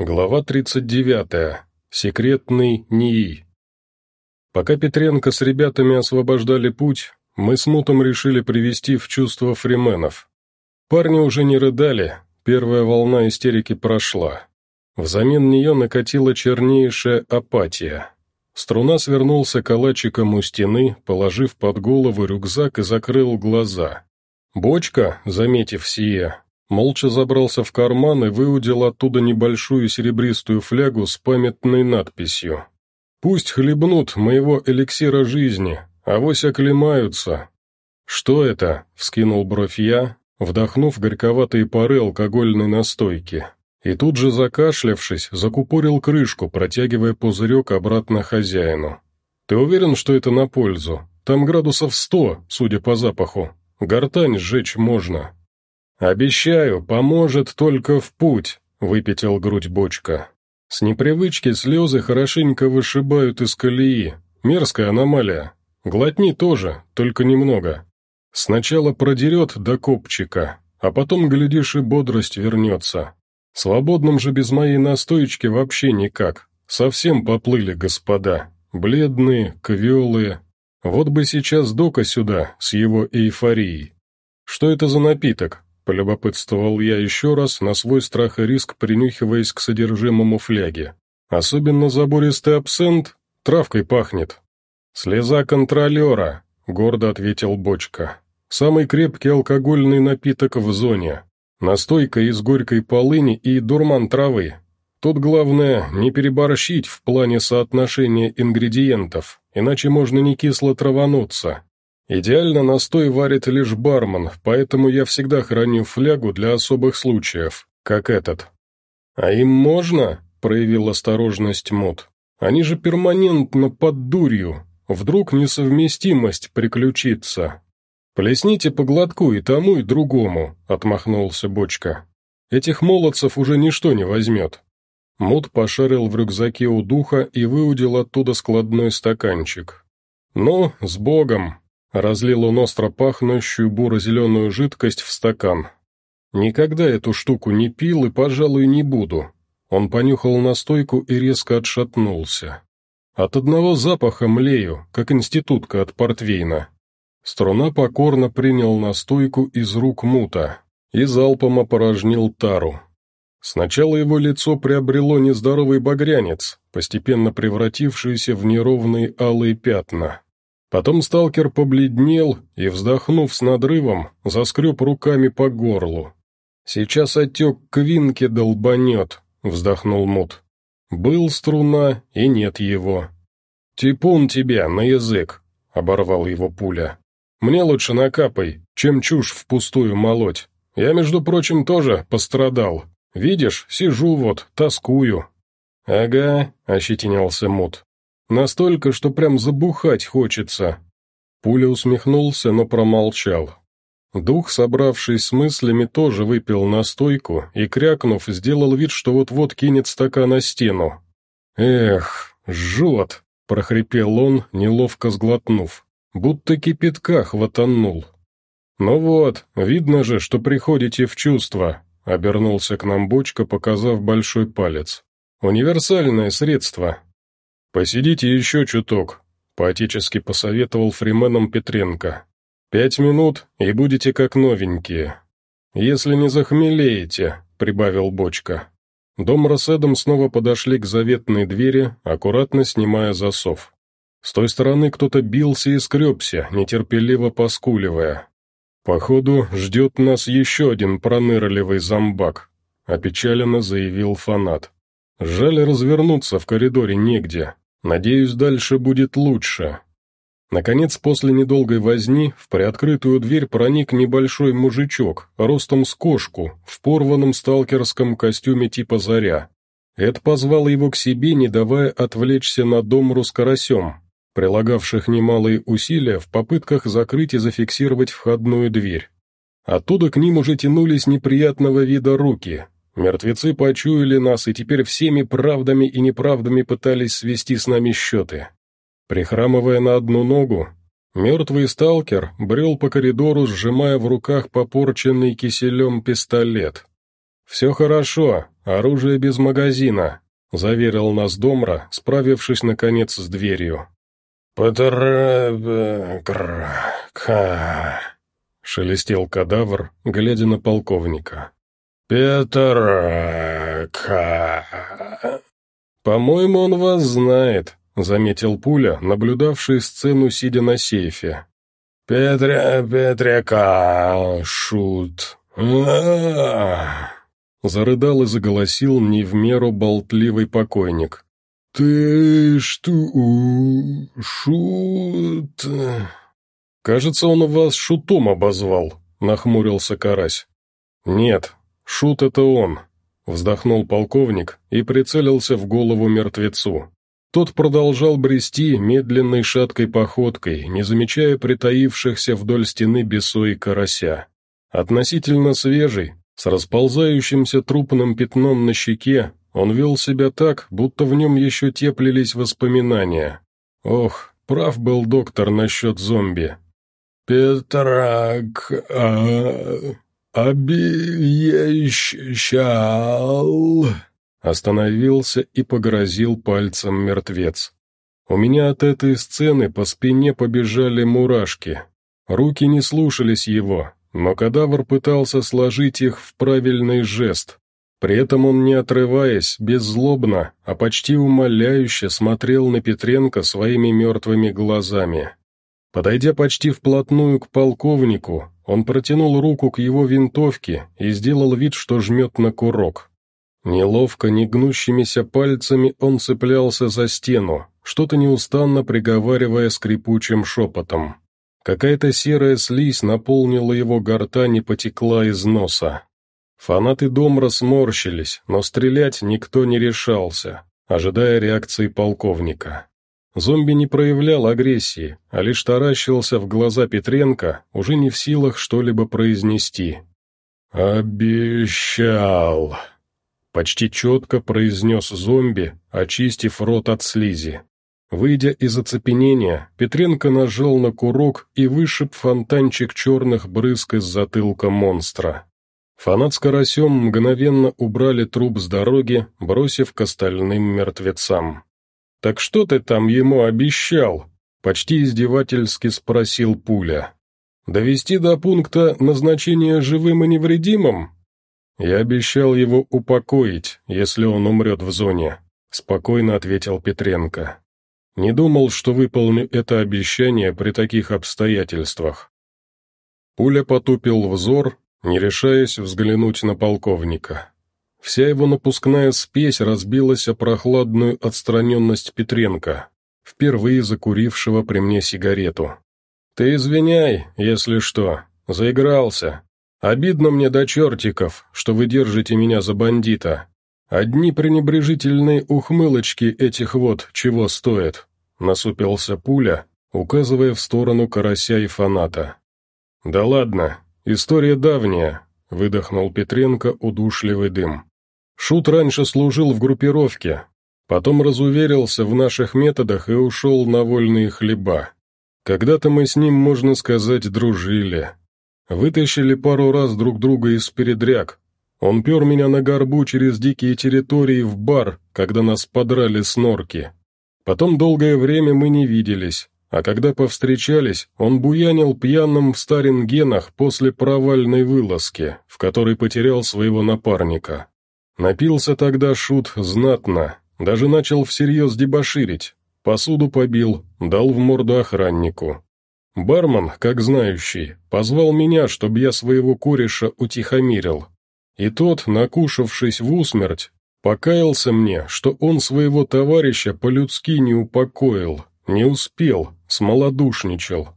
Глава 39. Секретный НИИ. Пока Петренко с ребятами освобождали путь, мы с Мутом решили привести в чувство фрименов. Парни уже не рыдали, первая волна истерики прошла. Взамен нее накатила чернейшая апатия. Струна свернулся калачиком у стены, положив под голову рюкзак и закрыл глаза. Бочка, заметив сие, молча забрался в карман и выудил оттуда небольшую серебристую флягу с памятной надписью. «Пусть хлебнут моего эликсира жизни, авось оклемаются». «Что это?» — вскинул бровь я, вдохнув горьковатые пары алкогольной настойки. И тут же, закашлявшись, закупорил крышку, протягивая пузырек обратно хозяину. «Ты уверен, что это на пользу? Там градусов сто, судя по запаху. Гортань сжечь можно». «Обещаю, поможет только в путь», — выпятил грудь бочка. «С непривычки слезы хорошенько вышибают из колеи. Мерзкая аномалия. Глотни тоже, только немного. Сначала продерет до копчика, а потом, глядишь, и бодрость вернется. Свободным же без моей настоечки вообще никак. Совсем поплыли господа. Бледные, квелые. Вот бы сейчас Дока сюда, с его эйфорией. Что это за напиток? Полюбопытствовал я еще раз, на свой страх и риск принюхиваясь к содержимому фляги. Особенно забористый абсент, травкой пахнет. «Слеза контролера», — гордо ответил Бочка. «Самый крепкий алкогольный напиток в зоне. Настойка из горькой полыни и дурман травы. Тут главное не переборщить в плане соотношения ингредиентов, иначе можно не кисло травануться. Идеально настой варит лишь бармен, поэтому я всегда храню флягу для особых случаев, как этот. «А им можно?» — проявил осторожность Мот. «Они же перманентно под дурью. Вдруг несовместимость приключится». «Плесните по глотку и тому, и другому», — отмахнулся Бочка. «Этих молодцев уже ничто не возьмет». Мут пошарил в рюкзаке у духа и выудил оттуда складной стаканчик. «Ну, с Богом!» Разлил он остро пахнущую буро-зеленую жидкость в стакан. «Никогда эту штуку не пил и, пожалуй, не буду». Он понюхал настойку и резко отшатнулся. «От одного запаха млею, как институтка от портвейна». Струна покорно принял настойку из рук мута и залпом опорожнил тару. Сначала его лицо приобрело нездоровый багрянец, постепенно превратившийся в неровные алые пятна. Потом сталкер побледнел и, вздохнув с надрывом, заскреб руками по горлу. «Сейчас отек квинки долбанет», — вздохнул Мут. «Был струна, и нет его». «Типун тебя на язык», — оборвал его пуля. «Мне лучше накапай, чем чушь впустую молоть. Я, между прочим, тоже пострадал. Видишь, сижу вот, тоскую». «Ага», — ощетинялся Мут. Настолько, что прям забухать хочется». Пуля усмехнулся, но промолчал. Дух, собравшись с мыслями, тоже выпил настойку и, крякнув, сделал вид, что вот-вот кинет стакан на стену. «Эх, жжет!» — прохрипел он, неловко сглотнув, будто кипятка хватанул. «Ну вот, видно же, что приходите в чувство», — обернулся к нам бочка, показав большой палец. «Универсальное средство, «Посидите еще чуток», — поотечески посоветовал фрименам Петренко. «Пять минут, и будете как новенькие. Если не захмелеете», — прибавил Бочка. Дом Эдом снова подошли к заветной двери, аккуратно снимая засов. С той стороны кто-то бился и скребся, нетерпеливо поскуливая. «Походу, ждет нас еще один пронырливый зомбак», — опечаленно заявил фанат. «Жаль развернуться в коридоре негде, Надеюсь, дальше будет лучше. Наконец, после недолгой возни, в приоткрытую дверь проник небольшой мужичок, ростом с кошку, в порванном сталкерском костюме типа «Заря». Эд позвал его к себе, не давая отвлечься на дом с карасем, прилагавших немалые усилия в попытках закрыть и зафиксировать входную дверь. Оттуда к ним уже тянулись неприятного вида руки, Мертвецы почуяли нас и теперь всеми правдами и неправдами пытались свести с нами счеты. Прихрамывая на одну ногу, мертвый сталкер брел по коридору, сжимая в руках попорченный киселем пистолет. «Все хорошо», — оружие без магазина», — заверил нас Домра, справившись, наконец, с дверью. «Петр-ка...» — шелестел кадавр, глядя на полковника. «Петр-ка...» «По-моему, он вас знает», — заметил Пуля, наблюдавший сцену, сидя на сейфе. «Петря... Петряка... Шут... а Зарыдал и заголосил не в меру болтливый покойник. «Ты что... шут...» «Кажется, он вас шутом обозвал», — нахмурился Карась. «Нет, шут — это он», — вздохнул полковник и прицелился в голову мертвецу. Тот продолжал брести медленной шаткой походкой, не замечая притаившихся вдоль стены бесо и карася. Относительно свежий, с расползающимся трупным пятном на щеке, он вел себя так, будто в нем еще теплились воспоминания. Ох, прав был доктор насчет зомби. «Петрак... а... обещал...» Остановился и погрозил пальцем мертвец. У меня от этой сцены по спине побежали мурашки. Руки не слушались его, но кадавр пытался сложить их в правильный жест. При этом он, не отрываясь, беззлобно, а почти умоляюще смотрел на Петренко своими мертвыми глазами. Подойдя почти вплотную к полковнику, он протянул руку к его винтовке и сделал вид, что жмет на курок. Неловко, негнущимися пальцами он цеплялся за стену, что-то неустанно приговаривая скрипучим шепотом. Какая-то серая слизь наполнила его гортань и потекла из носа. Фанаты Домра сморщились, но стрелять никто не решался, ожидая реакции полковника. Зомби не проявлял агрессии, а лишь таращился в глаза Петренко, уже не в силах что-либо произнести. «Обещал!» Почти четко произнес зомби, очистив рот от слизи. Выйдя из оцепенения, Петренко нажал на курок и вышиб фонтанчик черных брызг из затылка монстра. Фанат с карасем мгновенно убрали труп с дороги, бросив к остальным мертвецам. «Так что ты там ему обещал?» — почти издевательски спросил Пуля. «Довести до пункта назначения живым и невредимым?» «Я обещал его упокоить, если он умрет в зоне», — спокойно ответил Петренко. «Не думал, что выполню это обещание при таких обстоятельствах». Пуля потупил взор, не решаясь взглянуть на полковника. Вся его напускная спесь разбилась о прохладную отстраненность Петренко, впервые закурившего при мне сигарету. «Ты извиняй, если что, заигрался», Обидно мне до чертиков, что вы держите меня за бандита. Одни пренебрежительные ухмылочки этих вот чего стоят», — насупился пуля, указывая в сторону карася и фаната. «Да ладно, история давняя», — выдохнул Петренко удушливый дым. «Шут раньше служил в группировке, потом разуверился в наших методах и ушел на вольные хлеба. Когда-то мы с ним, можно сказать, дружили, Вытащили пару раз друг друга из передряг. Он пер меня на горбу через дикие территории в бар, когда нас подрали с норки. Потом долгое время мы не виделись, а когда повстречались, он буянил пьяным в Старингенах после провальной вылазки, в которой потерял своего напарника. Напился тогда шут знатно, даже начал всерьез дебоширить, посуду побил, дал в морду охраннику. Бармен, как знающий, позвал меня, чтобы я своего кореша утихомирил. И тот, накушавшись в усмерть, покаялся мне, что он своего товарища по-людски не упокоил, не успел, смолодушничал.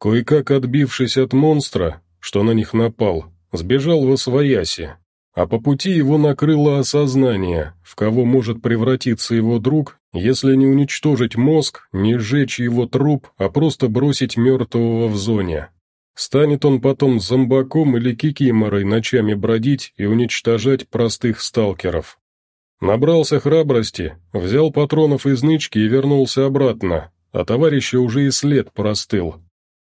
Кое-как отбившись от монстра, что на них напал, сбежал во свояси, а по пути его накрыло осознание, в кого может превратиться его друг, если не уничтожить мозг, не сжечь его труп, а просто бросить мертвого в зоне. Станет он потом зомбаком или кикиморой ночами бродить и уничтожать простых сталкеров. Набрался храбрости, взял патронов из нычки и вернулся обратно, а товарища уже и след простыл.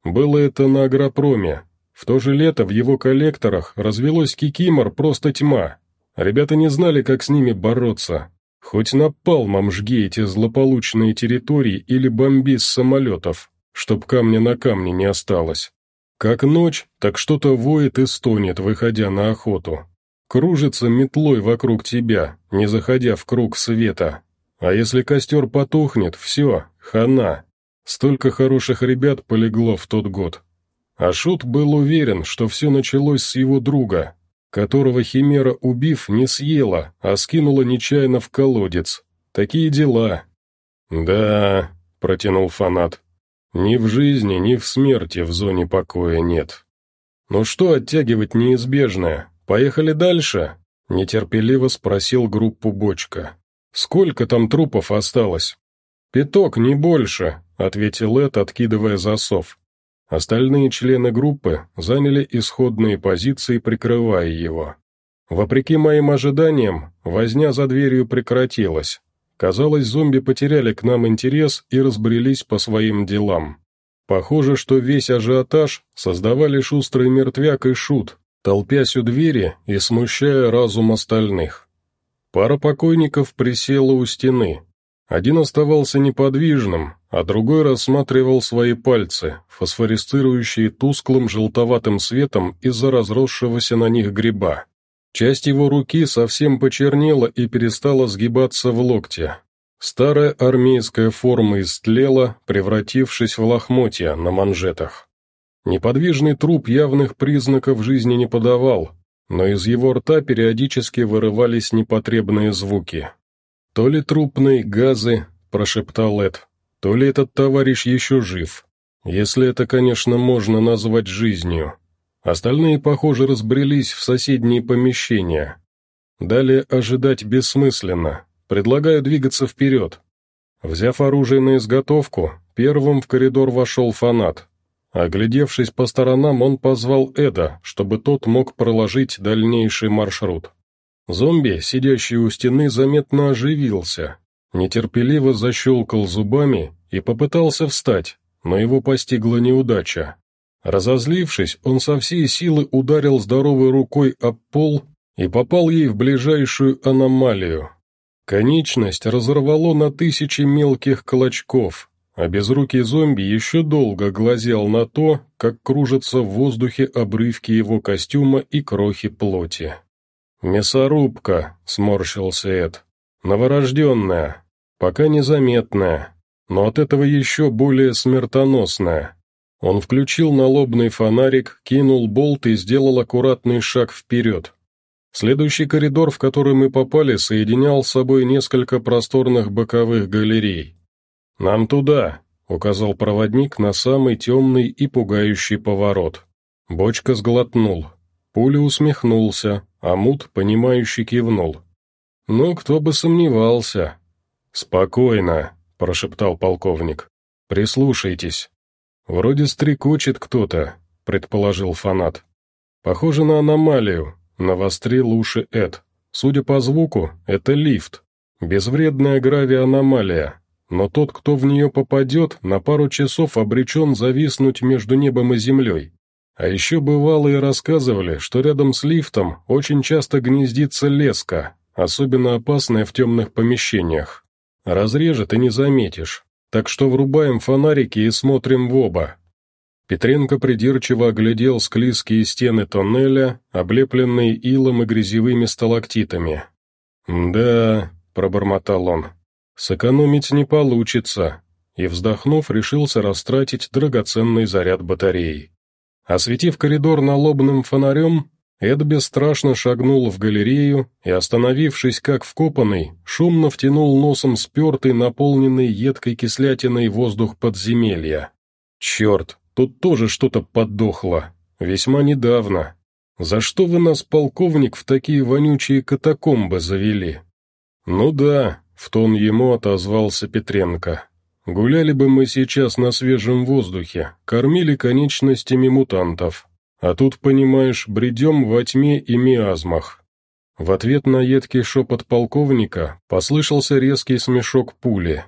Было это на агропроме, в то же лето в его коллекторах развелось кикимор просто тьма. Ребята не знали, как с ними бороться. Хоть напалмом жги эти злополучные территории или бомби с самолетов, чтоб камня на камне не осталось. Как ночь, так что-то воет и стонет, выходя на охоту. Кружится метлой вокруг тебя, не заходя в круг света. А если костер потухнет, все, хана. Столько хороших ребят полегло в тот год. А Шут был уверен, что все началось с его друга, которого Химера, убив, не съела, а скинула нечаянно в колодец. Такие дела. «Да», — протянул фанат, — «ни в жизни, ни в смерти в зоне покоя нет». «Ну что оттягивать неизбежное? Поехали дальше?» — нетерпеливо спросил группу Бочка. «Сколько там трупов осталось?» «Пяток, не больше», — ответил Эд, откидывая засов. Остальные члены группы заняли исходные позиции, прикрывая его. Вопреки моим ожиданиям, возня за дверью прекратилась. Казалось, зомби потеряли к нам интерес и разбрелись по своим делам. Похоже, что весь ажиотаж создавали шустрый мертвяк и шут, толпясь у двери и смущая разум остальных. Пара покойников присела у стены. Один оставался неподвижным, а другой рассматривал свои пальцы, фосфорицирующие тусклым желтоватым светом из-за разросшегося на них гриба. Часть его руки совсем почернела и перестала сгибаться в локте. Старая армейская форма истлела, превратившись в лохмотья на манжетах. Неподвижный труп явных признаков жизни не подавал, но из его рта периодически вырывались непотребные звуки. «То ли трупные газы», — прошептал Эд, — «то ли этот товарищ еще жив. Если это, конечно, можно назвать жизнью». Остальные, похоже, разбрелись в соседние помещения. Далее ожидать бессмысленно. Предлагаю двигаться вперед. Взяв оружие на изготовку, первым в коридор вошел фанат. Оглядевшись по сторонам, он позвал Эда, чтобы тот мог проложить дальнейший маршрут. Зомби, сидящий у стены, заметно оживился, нетерпеливо защелкал зубами и попытался встать, но его постигла неудача. Разозлившись, он со всей силы ударил здоровой рукой об пол и попал ей в ближайшую аномалию. Конечность разорвало на тысячи мелких клочков, а безрукий зомби еще долго глазел на то, как кружатся в воздухе обрывки его костюма и крохи плоти. «Мясорубка», — сморщился Эд, — «новорожденная, пока незаметная, но от этого еще более смертоносная». Он включил налобный фонарик, кинул болт и сделал аккуратный шаг вперед. Следующий коридор, в который мы попали, соединял с собой несколько просторных боковых галерей. «Нам туда», — указал проводник на самый темный и пугающий поворот. Бочка сглотнул. Пуля усмехнулся, а Мут, понимающе кивнул. «Ну, кто бы сомневался». «Спокойно», — прошептал полковник. «Прислушайтесь». «Вроде стрекочет кто-то», — предположил фанат. «Похоже на аномалию», — навострил уши Эд. «Судя по звуку, это лифт. Безвредная гравианомалия, но тот, кто в нее попадет, на пару часов обречен зависнуть между небом и землей. А еще бывало и рассказывали, что рядом с лифтом очень часто гнездится леска, особенно опасная в темных помещениях. Разрежет и не заметишь, так что врубаем фонарики и смотрим в оба. Петренко придирчиво оглядел склизкие стены тоннеля, облепленные илом и грязевыми сталактитами. «Да», — пробормотал он, Сэкономить не получится, и, вздохнув, решился растратить драгоценный заряд батареи. Осветив коридор налобным фонарем, Эд бесстрашно шагнул в галерею и, остановившись как вкопанный, шумно втянул носом спертый, наполненный едкой кислятиной воздух подземелья. «Черт, тут тоже что-то подохло. Весьма недавно. За что вы нас, полковник, в такие вонючие катакомбы завели?» «Ну да, в тон ему отозвался Петренко. «Гуляли бы мы сейчас на свежем воздухе, кормили конечностями мутантов. А тут, понимаешь, бредем во тьме и миазмах». В ответ на едкий шепот полковника послышался резкий смешок пули.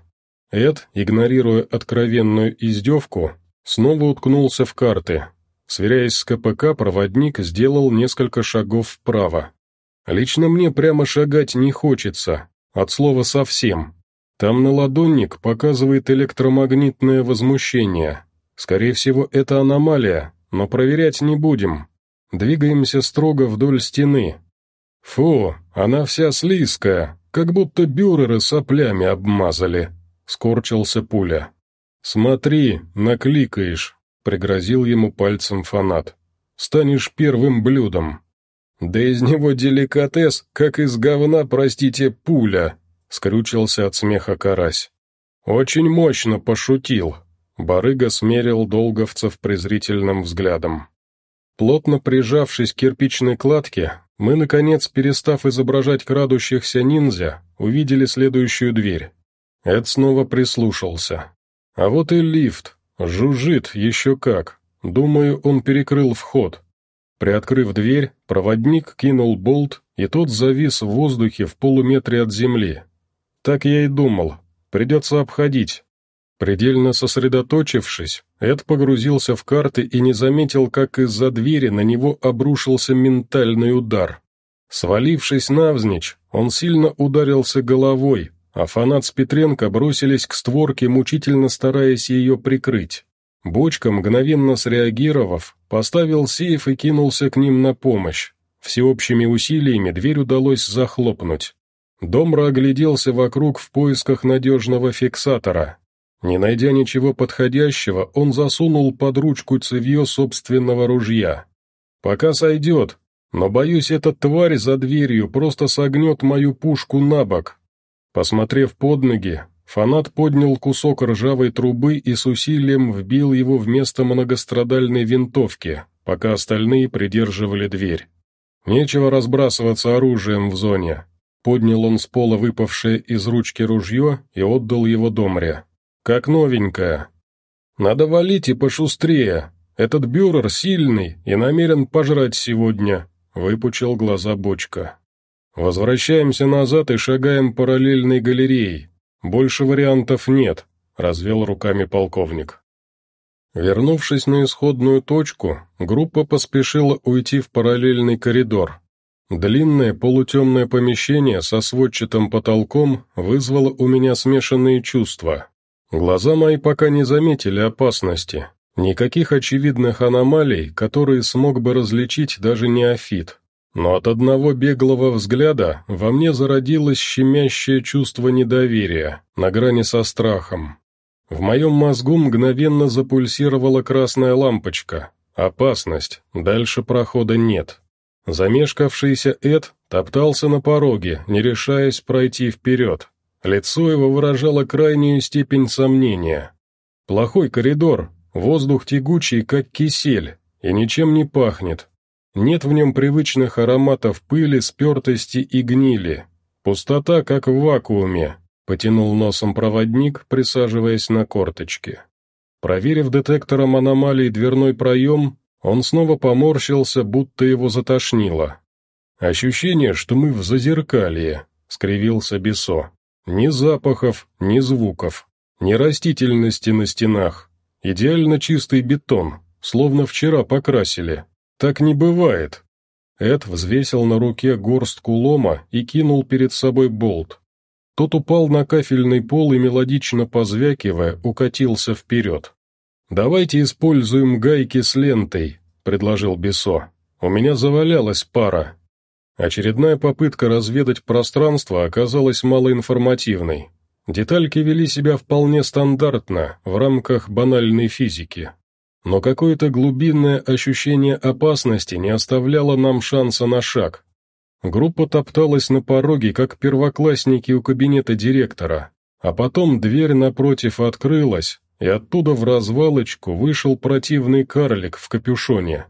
Эд, игнорируя откровенную издевку, снова уткнулся в карты. Сверяясь с КПК, проводник сделал несколько шагов вправо. Лично мне прямо шагать не хочется, от слова совсем. Там на ладонник показывает электромагнитное возмущение. Скорее всего, это аномалия, но проверять не будем. Двигаемся строго вдоль стены. Фу, она вся слизкая, как будто бюреры соплями обмазали. Скорчился пуля. «Смотри, накликаешь», — пригрозил ему пальцем фанат. «Станешь первым блюдом». «Да из него деликатес, как из говна, простите, пуля», — скрючился от смеха карась. «Очень мощно пошутил», — барыга смерил долговцев презрительным взглядом. Плотно прижавшись к кирпичной кладке, мы, наконец, перестав изображать крадущихся ниндзя, увидели следующую дверь. Эд снова прислушался. А вот и лифт. Жужжит еще как. Думаю, он перекрыл вход. Приоткрыв дверь, проводник кинул болт, и тот завис в воздухе в полуметре от земли. Так я и думал. Придется обходить. Предельно сосредоточившись, Эд погрузился в карты и не заметил, как из-за двери на него обрушился ментальный удар. Свалившись навзничь, он сильно ударился головой, а фанат с Петренко бросились к створке, мучительно стараясь ее прикрыть. Бочка, мгновенно среагировав, поставил сейф и кинулся к ним на помощь. Всеобщими усилиями дверь удалось захлопнуть. Домра огляделся вокруг в поисках надежного фиксатора. Не найдя ничего подходящего, он засунул под ручку цевье собственного ружья. «Пока сойдет, но, боюсь, эта тварь за дверью просто согнет мою пушку на бок, Посмотрев под ноги, фанат поднял кусок ржавой трубы и с усилием вбил его вместо многострадальной винтовки, пока остальные придерживали дверь. Нечего разбрасываться оружием в зоне. Поднял он с пола выпавшее из ручки ружье и отдал его Домре. «Как новенькое. Надо валить и пошустрее. Этот бюрер сильный и намерен пожрать сегодня», — выпучил глаза бочка. «Возвращаемся назад и шагаем параллельной галереей. Больше вариантов нет», — развел руками полковник. Вернувшись на исходную точку, группа поспешила уйти в параллельный коридор. Длинное полутемное помещение со сводчатым потолком вызвало у меня смешанные чувства. Глаза мои пока не заметили опасности, никаких очевидных аномалий, которые смог бы различить даже неофит. Но от одного беглого взгляда во мне зародилось щемящее чувство недоверия, на грани со страхом. В моем мозгу мгновенно запульсировала красная лампочка. Опасность, дальше прохода нет. Замешкавшийся Эд топтался на пороге, не решаясь пройти вперед. Лицо его выражало крайнюю степень сомнения. Плохой коридор, воздух тягучий, как кисель, и ничем не пахнет, нет в нем привычных ароматов пыли, спертости и гнили. Пустота, как в вакууме, потянул носом проводник, присаживаясь на корточки. Проверив детектором аномалий дверной проем, он снова поморщился, будто его затошнило. «Ощущение, что мы в зазеркалье», — скривился Бесо. «Ни запахов, ни звуков, ни растительности на стенах. Идеально чистый бетон, словно вчера покрасили. Так не бывает. Эд взвесил на руке горстку лома и кинул перед собой болт. Тот упал на кафельный пол и, мелодично позвякивая, укатился вперед. «Давайте используем гайки с лентой», — предложил Бесо. «У меня завалялась пара». Очередная попытка разведать пространство оказалась малоинформативной. Детальки вели себя вполне стандартно, в рамках банальной физики но какое-то глубинное ощущение опасности не оставляло нам шанса на шаг. Группа топталась на пороге, как первоклассники у кабинета директора, а потом дверь напротив открылась, и оттуда в развалочку вышел противный карлик в капюшоне.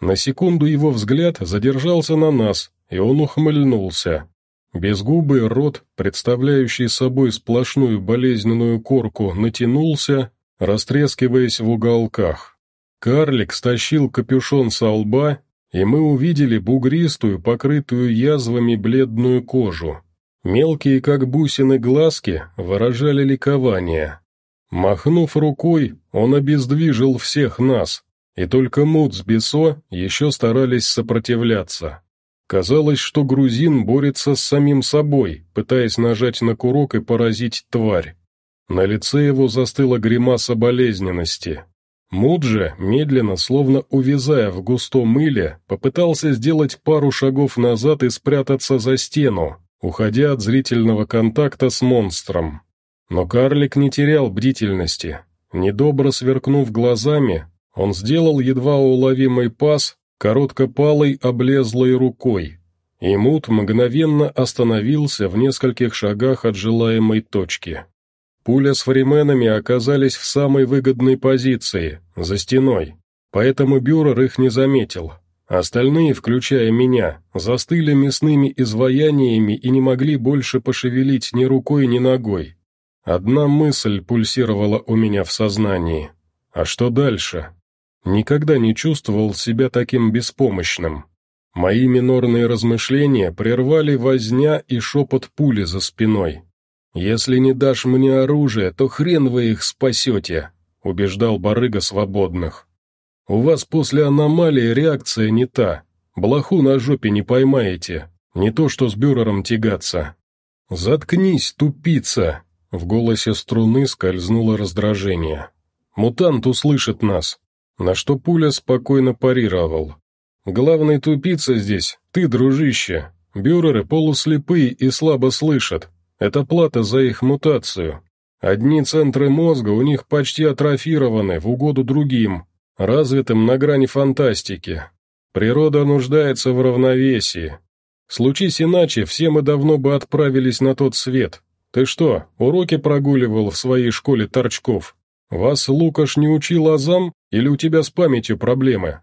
На секунду его взгляд задержался на нас, и он ухмыльнулся. Безгубый рот, представляющий собой сплошную болезненную корку, натянулся, растрескиваясь в уголках. Карлик стащил капюшон со лба, и мы увидели бугристую, покрытую язвами бледную кожу. Мелкие, как бусины, глазки выражали ликование. Махнув рукой, он обездвижил всех нас, и только Мут с Бесо еще старались сопротивляться. Казалось, что грузин борется с самим собой, пытаясь нажать на курок и поразить тварь. На лице его застыла гримаса болезненности. Муджи, медленно, словно увязая в густом мыле, попытался сделать пару шагов назад и спрятаться за стену, уходя от зрительного контакта с монстром. Но карлик не терял бдительности. Недобро сверкнув глазами, он сделал едва уловимый пас, короткопалой облезлой рукой, и Мут мгновенно остановился в нескольких шагах от желаемой точки. Пуля с фрименами оказались в самой выгодной позиции, за стеной, поэтому Бюрер их не заметил. Остальные, включая меня, застыли мясными изваяниями и не могли больше пошевелить ни рукой, ни ногой. Одна мысль пульсировала у меня в сознании. А что дальше? Никогда не чувствовал себя таким беспомощным. Мои минорные размышления прервали возня и шепот пули за спиной. «Если не дашь мне оружие, то хрен вы их спасете», — убеждал барыга свободных. «У вас после аномалии реакция не та. Блоху на жопе не поймаете. Не то что с бюрером тягаться». «Заткнись, тупица!» — в голосе струны скользнуло раздражение. «Мутант услышит нас. На что пуля спокойно парировал. «Главный тупица здесь, ты, дружище. Бюреры полуслепые и слабо слышат. Это плата за их мутацию. Одни центры мозга у них почти атрофированы в угоду другим, развитым на грани фантастики. Природа нуждается в равновесии. Случись иначе, все мы давно бы отправились на тот свет. Ты что, уроки прогуливал в своей школе торчков? Вас Лукаш не учил азам, или у тебя с памятью проблемы?»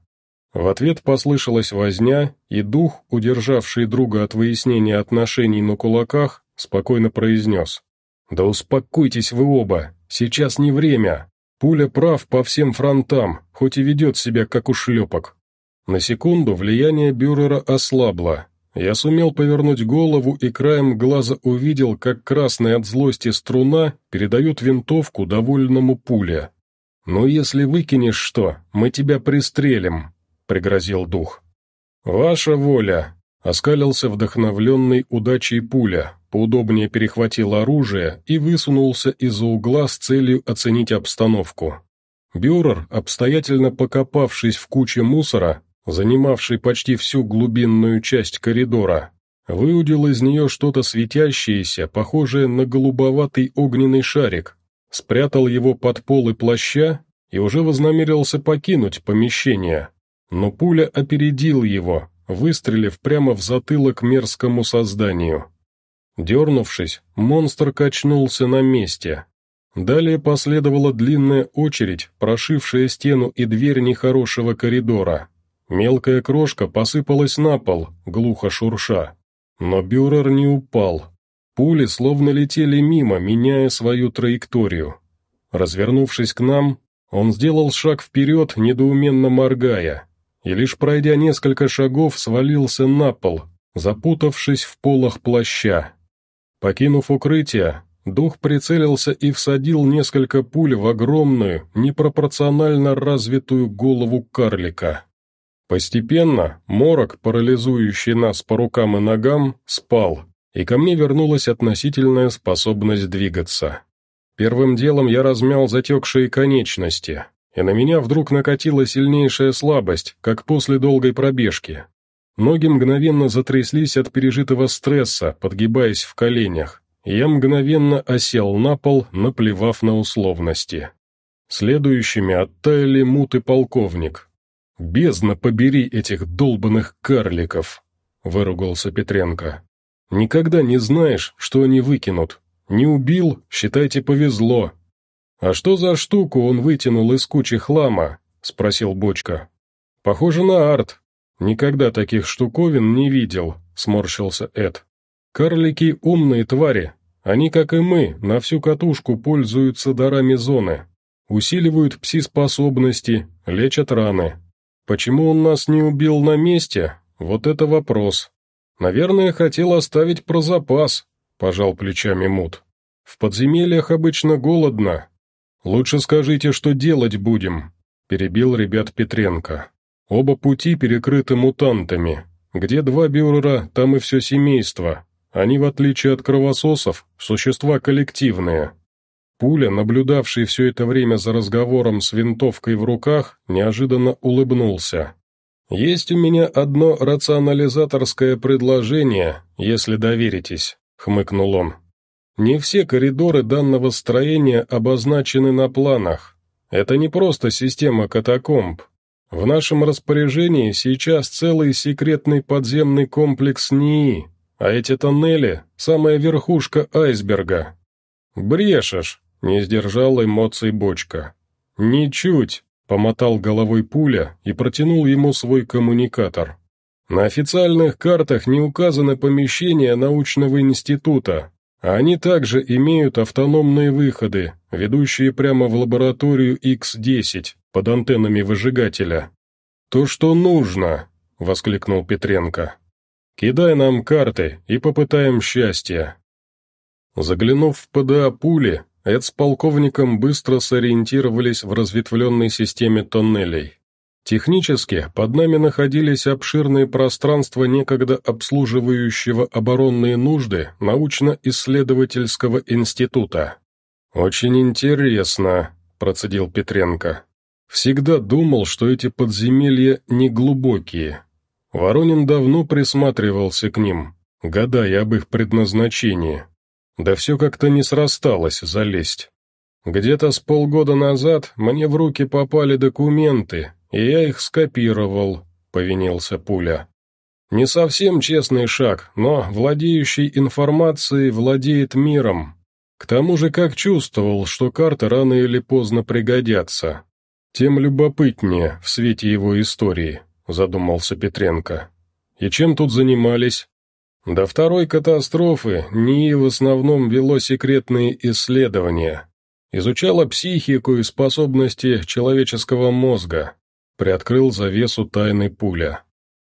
В ответ послышалась возня, и дух, удержавший друга от выяснения отношений на кулаках, спокойно произнес. «Да успокойтесь вы оба, сейчас не время. Пуля прав по всем фронтам, хоть и ведет себя как ушлепок». На секунду влияние Бюрера ослабло, я сумел повернуть голову и краем глаза увидел, как красная от злости струна передает винтовку довольному пуле. «Ну, если выкинешь что, мы тебя пристрелим», — пригрозил дух. «Ваша воля», — оскалился вдохновленный удачей пуля, поудобнее перехватил оружие и высунулся из-за угла с целью оценить обстановку. Бюрер, обстоятельно покопавшись в куче мусора, занимавший почти всю глубинную часть коридора, выудил из нее что-то светящееся, похожее на голубоватый огненный шарик, спрятал его под полы плаща и уже вознамерился покинуть помещение. Но пуля опередил его, выстрелив прямо в затылок мерзкому созданию. Дернувшись, монстр качнулся на месте. Далее последовала длинная очередь, прошившая стену и дверь нехорошего коридора. Мелкая крошка посыпалась на пол, глухо шурша. Но Бюрер не упал. Пули словно летели мимо, меняя свою траекторию. Развернувшись к нам, он сделал шаг вперед, недоуменно моргая, и лишь пройдя несколько шагов, свалился на пол, запутавшись в полах плаща. Покинув укрытие, дух прицелился и всадил несколько пуль в огромную, непропорционально развитую голову карлика. Постепенно морок, парализующий нас по рукам и ногам, спал, и ко мне вернулась относительная способность двигаться. Первым делом я размял затекшие конечности, и на меня вдруг накатила сильнейшая слабость, как после долгой пробежки. Ноги мгновенно затряслись от пережитого стресса, подгибаясь в коленях, и я мгновенно осел на пол, наплевав на условности. Следующими оттаяли мут и полковник, «Бездна побери этих долбанных карликов!» — выругался Петренко. «Никогда не знаешь, что они выкинут. Не убил, считайте, повезло». «А что за штуку он вытянул из кучи хлама?» — спросил Бочка. «Похоже на арт. Никогда таких штуковин не видел», — сморщился Эд. «Карлики — умные твари. Они, как и мы, на всю катушку пользуются дарами зоны. Усиливают пси-способности, лечат раны, Почему он нас не убил на месте? Вот это вопрос. Наверное, хотел оставить про запас, пожал плечами Мут. В подземельях обычно голодно. Лучше скажите, что делать будем, перебил ребят Петренко. Оба пути перекрыты мутантами. Где два бюрера, там и все семейство. Они, в отличие от кровососов, существа коллективные. Пуля, наблюдавший все это время за разговором с винтовкой в руках, неожиданно улыбнулся. «Есть у меня одно рационализаторское предложение, если доверитесь», — хмыкнул он. «Не все коридоры данного строения обозначены на планах. Это не просто система катакомб. В нашем распоряжении сейчас целый секретный подземный комплекс НИИ, а эти тоннели — самая верхушка айсберга. Брешешь, не сдержал эмоций бочка. Ничуть, помотал головой пуля и протянул ему свой коммуникатор. На официальных картах не указаны помещения научного института, они также имеют автономные выходы, ведущие прямо в лабораторию X10 под антеннами выжигателя. «То, что нужно!» — воскликнул Петренко. «Кидай нам карты и попытаем счастья». Заглянув в ПДА пули, Эд с полковником быстро сориентировались в разветвленной системе тоннелей. Технически под нами находились обширные пространства некогда обслуживающего оборонные нужды научно-исследовательского института. «Очень интересно», — процедил Петренко. «Всегда думал, что эти подземелья неглубокие. Воронин давно присматривался к ним, гадая об их предназначении. Да все как-то не срасталось залезть. Где-то с полгода назад мне в руки попали документы, и я их скопировал», — повинился Пуля. «Не совсем честный шаг, но владеющий информацией владеет миром. К тому же как чувствовал, что карты рано или поздно пригодятся. Тем любопытнее в свете его истории». — задумался Петренко. «И чем тут занимались?» До второй катастрофы НИИ в основном вело секретные исследования. Изучала психику и способности человеческого мозга. Приоткрыл завесу тайны пуля.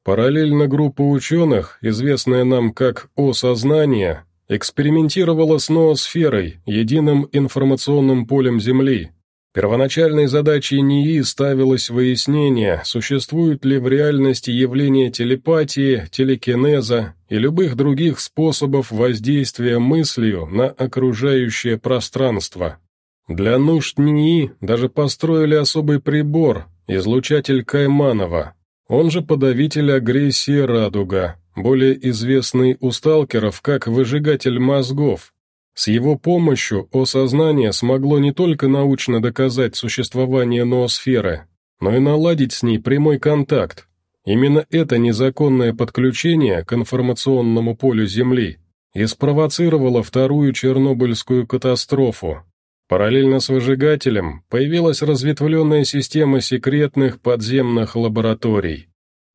Параллельно группа ученых, известная нам как «О-сознание», экспериментировала с ноосферой, единым информационным полем Земли, Первоначальной задачей НИИ ставилось выяснение, существуют ли в реальности явления телепатии, телекинеза и любых других способов воздействия мыслью на окружающее пространство. Для нужд НИИ даже построили особый прибор, излучатель Кайманова, он же подавитель агрессии «Радуга», более известный у сталкеров как выжигатель мозгов, с его помощью осознание смогло не только научно доказать существование ноосферы, но и наладить с ней прямой контакт. Именно это незаконное подключение к информационному полю Земли и спровоцировало вторую Чернобыльскую катастрофу. Параллельно с выжигателем появилась разветвленная система секретных подземных лабораторий.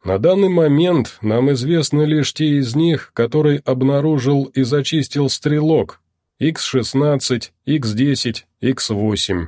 На данный момент нам известны лишь те из них, которые обнаружил и зачистил стрелок, X16, X10, X8.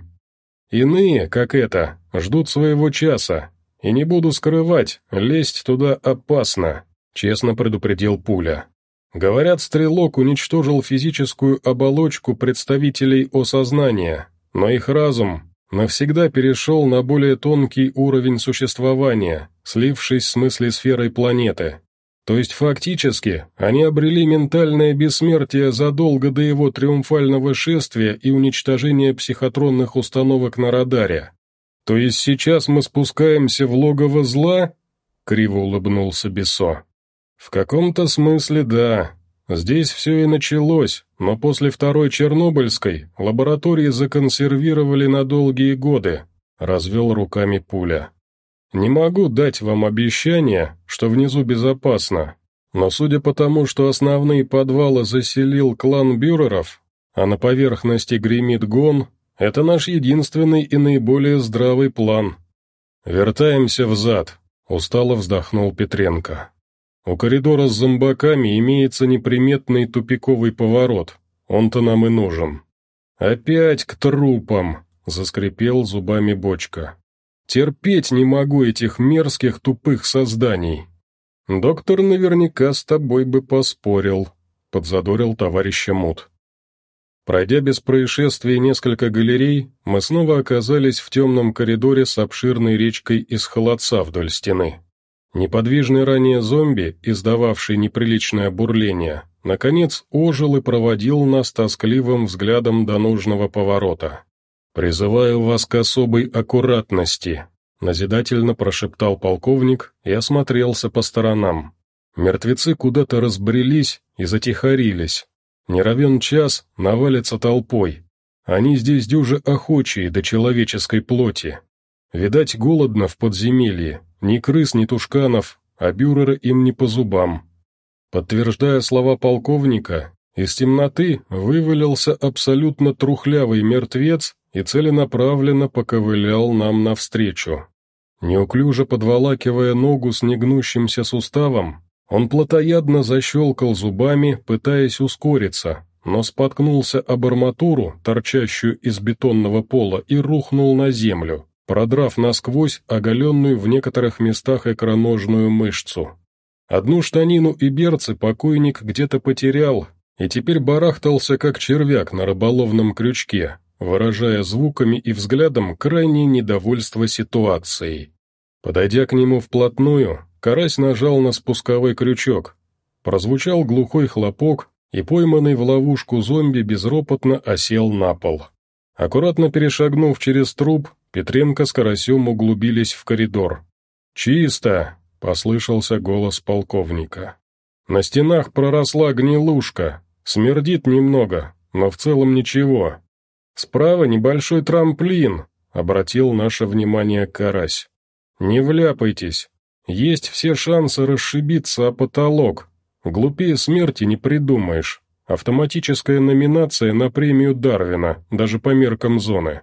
Иные, как это, ждут своего часа, и не буду скрывать, лезть туда опасно, честно предупредил Пуля. Говорят, стрелок уничтожил физическую оболочку представителей осознания, но их разум навсегда перешел на более тонкий уровень существования, слившись с мыслесферой планеты. То есть фактически они обрели ментальное бессмертие задолго до его триумфального шествия и уничтожения психотронных установок на радаре. То есть сейчас мы спускаемся в логово зла? Криво улыбнулся Бесо. В каком-то смысле да. Здесь все и началось, но после второй Чернобыльской лаборатории законсервировали на долгие годы, развел руками пуля. Не могу дать вам обещание, что внизу безопасно, но судя по тому, что основные подвалы заселил клан Бюреров, а на поверхности гремит гон, это наш единственный и наиболее здравый план. Вертаемся взад, устало вздохнул Петренко. У коридора с зомбаками имеется неприметный тупиковый поворот, он-то нам и нужен. «Опять к трупам!» — заскрипел зубами бочка. Терпеть не могу этих мерзких тупых созданий. Доктор наверняка с тобой бы поспорил, подзадорил товарища Мут. Пройдя без происшествий несколько галерей, мы снова оказались в темном коридоре с обширной речкой из холодца вдоль стены. Неподвижный ранее зомби, издававший неприличное бурление, наконец ожил и проводил нас тоскливым взглядом до нужного поворота. «Призываю вас к особой аккуратности», — назидательно прошептал полковник и осмотрелся по сторонам. Мертвецы куда-то разбрелись и затихарились. Не равен час навалятся толпой. Они здесь дюже охочие до человеческой плоти. Видать, голодно в подземелье, ни крыс, ни тушканов, а бюреры им не по зубам. Подтверждая слова полковника, из темноты вывалился абсолютно трухлявый мертвец и целенаправленно поковылял нам навстречу. Неуклюже подволакивая ногу с негнущимся суставом, он плотоядно защелкал зубами, пытаясь ускориться, но споткнулся об арматуру, торчащую из бетонного пола, и рухнул на землю, продрав насквозь оголенную в некоторых местах икроножную мышцу. Одну штанину и берцы покойник где-то потерял, и теперь барахтался, как червяк на рыболовном крючке, выражая звуками и взглядом крайнее недовольство ситуацией. Подойдя к нему вплотную, Карась нажал на спусковой крючок. Прозвучал глухой хлопок, и пойманный в ловушку зомби безропотно осел на пол. Аккуратно перешагнув через труп, Петренко с Карасем углубились в коридор. «Чисто!» — послышался голос полковника. «На стенах проросла гнилушка, смердит немного, но в целом ничего. Справа небольшой трамплин», — обратил наше внимание Карась. «Не вляпайтесь, есть все шансы расшибиться о потолок. Глупее смерти не придумаешь. Автоматическая номинация на премию Дарвина, даже по меркам зоны.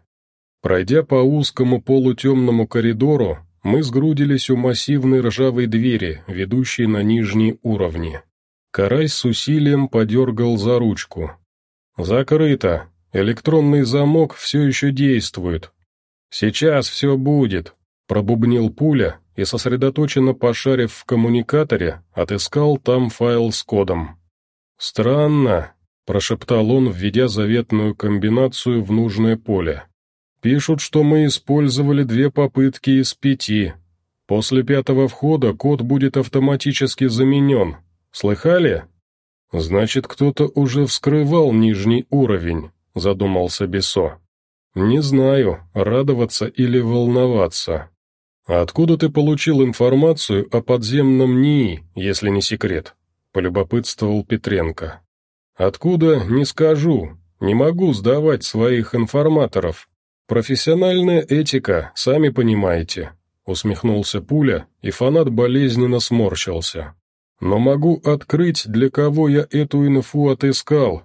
Пройдя по узкому полутемному коридору, мы сгрудились у массивной ржавой двери, ведущей на нижние уровни. Карай с усилием подергал за ручку. «Закрыто. Электронный замок все еще действует. Сейчас все будет», — пробубнил пуля, и, сосредоточенно пошарив в коммуникаторе, отыскал там файл с кодом. «Странно», — прошептал он, введя заветную комбинацию в нужное поле. «Пишут, что мы использовали две попытки из пяти. После пятого входа код будет автоматически заменен. Слыхали?» «Значит, кто-то уже вскрывал нижний уровень», — задумался Бесо. «Не знаю, радоваться или волноваться. «А откуда ты получил информацию о подземном НИИ, если не секрет?» — полюбопытствовал Петренко. «Откуда, не скажу. Не могу сдавать своих информаторов. Профессиональная этика, сами понимаете», — усмехнулся Пуля, и фанат болезненно сморщился. «Но могу открыть, для кого я эту инфу отыскал».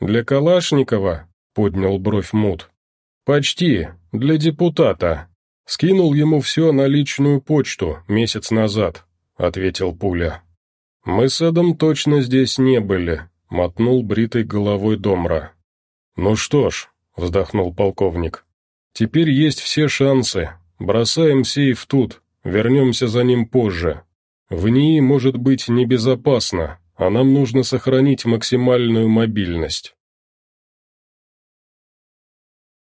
«Для Калашникова?» — поднял бровь Мут. «Почти. Для депутата. «Скинул ему все на личную почту месяц назад», — ответил Пуля. «Мы с Эдом точно здесь не были», — мотнул бритой головой Домра. «Ну что ж», — вздохнул полковник, — «теперь есть все шансы. Бросаем сейф тут, вернемся за ним позже. В ней может быть небезопасно, а нам нужно сохранить максимальную мобильность».